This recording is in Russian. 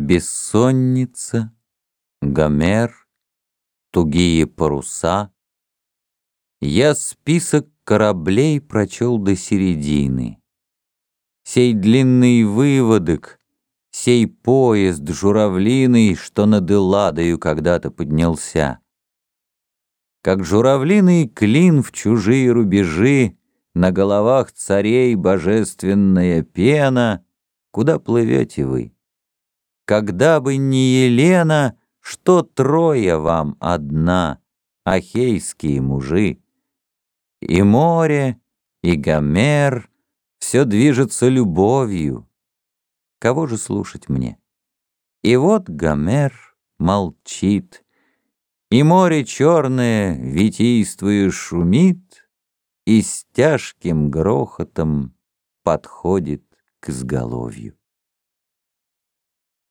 Бессонница, Гомер, тугие паруса. Я список кораблей прочел до середины. Сей длинный выводок, сей поезд журавлиный, что над Элладою когда-то поднялся. Как журавлиный клин в чужие рубежи, на головах царей божественная пена, куда плывете вы? Когда бы не Елена, что Троя вам одна, ахейские мужи. И море, и Гомер, все движется любовью. Кого же слушать мне? И вот Гомер молчит, И море черное, витийствуя, шумит, И с тяжким грохотом подходит к изголовью.